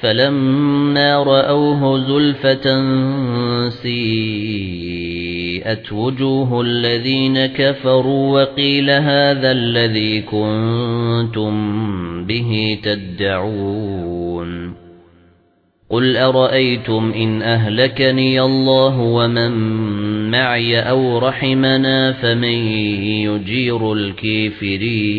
فَلَمَّا رَأَوْهُ زُلْفَةً سِيئَتْ وُجُوهُ الَّذِينَ كَفَرُوا وَقِيلَ هَذَا الَّذِي كُنتُم بِهِ تَدَّعُونَ قُلْ أَرَأَيْتُمْ إِنْ أَهْلَكَنِيَ اللَّهُ وَمَن مَّعِي أَوْ رَحِمَنَا فَمَن يُجِيرُ الْكَافِرِينَ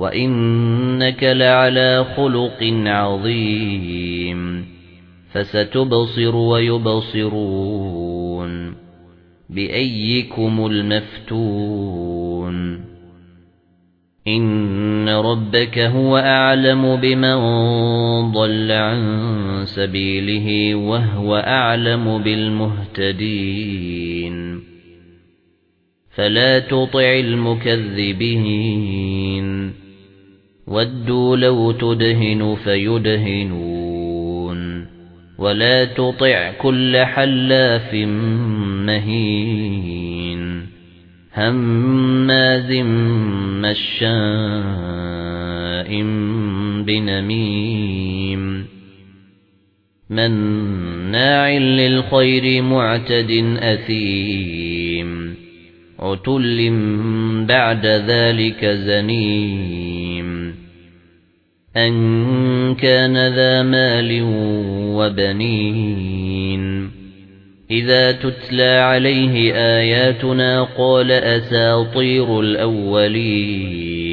وَإِنَّكَ لَعَلَى خُلُقٍ عَظِيمٍ فَسَتُبْصِرُ وَيُبْصِرُونَ بِأَييِّكُمُ الْمَفْتُونُ إِنَّ رَبَّكَ هُوَ أَعْلَمُ بِمَنْ ضَلَّ عَن سَبِيلِهِ وَهُوَ أَعْلَمُ بِالْمُهْتَدِينَ فَلَا تُطِعِ الْمُكَذِّبِينَ وَدُّوا لَوْ تُدْهِنُ فَيُدْهِنُونَ وَلَا تُطِعْ كُلَّ حَلَّافٍ مَّهِينٍ هَمَّازٍ مَّشَّاءٍ بِنَمِيمٍ مَّنَّاعٍ لِّلْخَيْرِ مُعْتَدٍ أَثِيمٍ عُتُلٍّ بَعْدَ ذَلِكَ زَنِيمٍ أَن كَانَ ذَا مَالٍ وَبَنِينَ إِذَا تُتْلَى عَلَيْهِ آيَاتُنَا قَالَ أَسَاطِيرُ الْأَوَّلِينَ